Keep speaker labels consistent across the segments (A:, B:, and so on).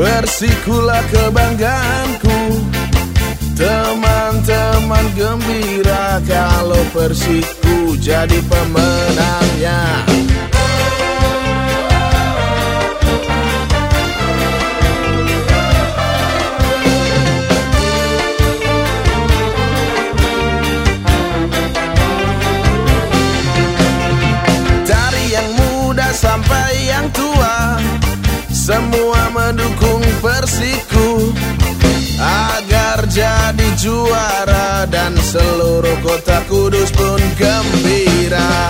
A: Bersikulah kebanggaanku. Teman-teman gembira Kalau Persiku jadi pemenangnya Semua mendukung Persiku Agar jadi juara Dan seluruh kota kudus pun gembira.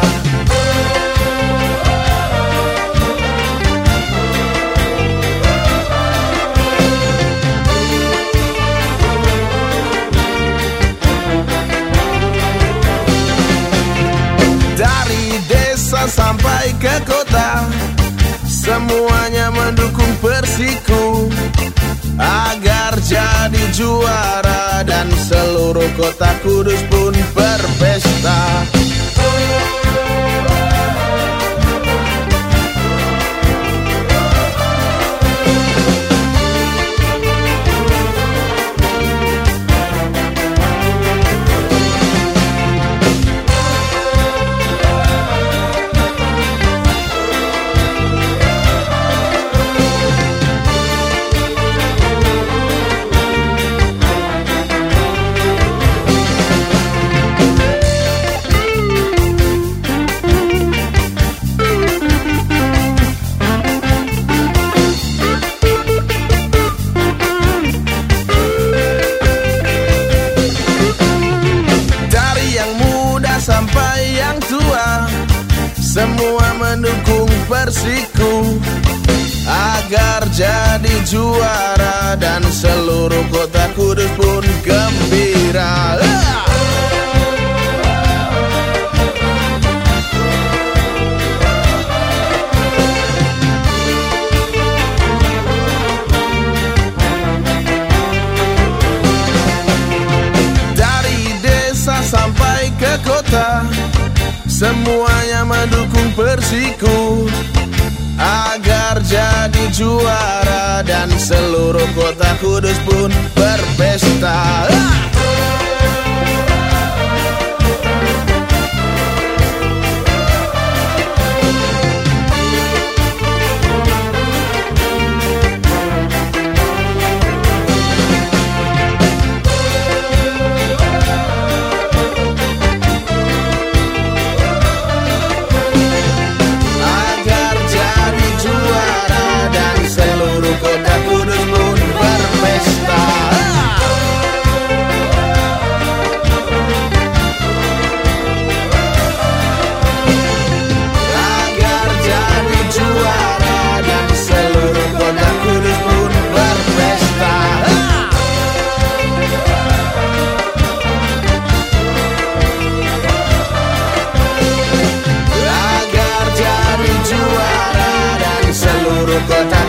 A: Sampai ke kota Semuanya Persiku Agar jadi juara Dan seluruh kota kudus pun berpesta Semua mendukung Persiku Agar jadi juara Dan seluruh kota kudus Semuanya mendukung Persiku Agar jadi juara Dan seluruh kota kudus pun berpesta! got